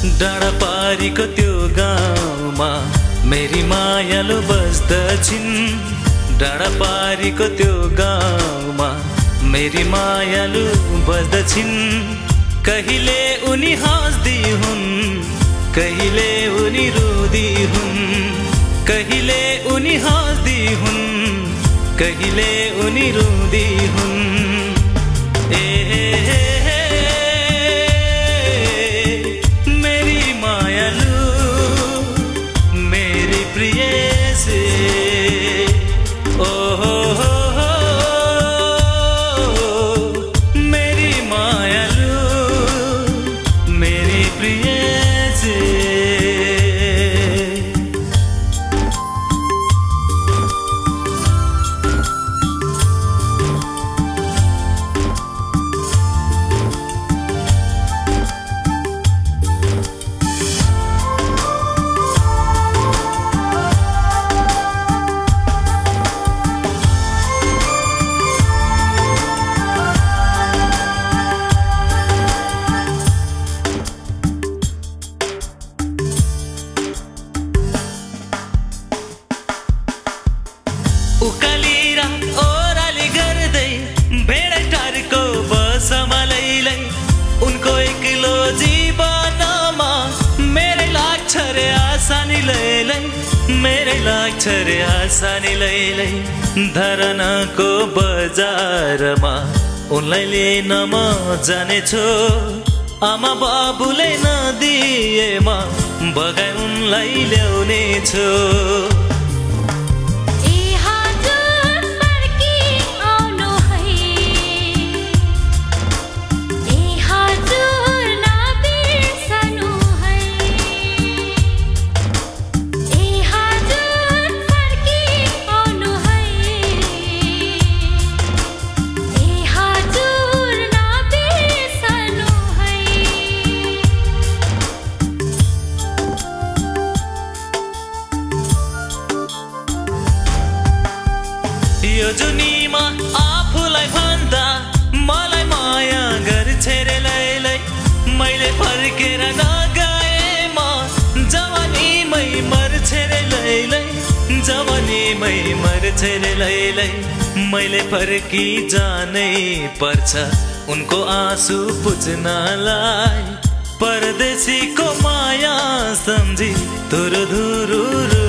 डाँडा पारीको त्यो गाउँमा मेरी मायालु बस्दछिन्। डाँडा पारीको त्यो गाउँमा मेरी मायालु बस्दछिन्। कहिले उनी हाँस्दी हुन् कहिले उनी रुदी हुन् कहिले उनी हाँस्दी हुन् कहिले उनी रुदी हुन् उकाली र ओह्राली गर्दै भेडै टारको बसमा लैलै उनको एक्लो जीवनमा मेरै लाग्छ रे आसानी लैलै मेरै लाग्छ रे आसानी लैलै। धरनको बजारमा उनलाई लिन म जानेछु। आमा बाबुले नदिएमा बगाइ उनलाई ल्याउनेछु। ए यो जुनीमा आफूलाई भन्दा मलाई माया गर्छे रे लैलै मैले फर्केर नगएमा जवानीमै मर्छे रे लैलै जवानीमै मर्छे लैलै मैले फर्की जानै पर्छ उनको आँसु पुज्नलाई परदेशीको माया सम्झी धुरु धुरु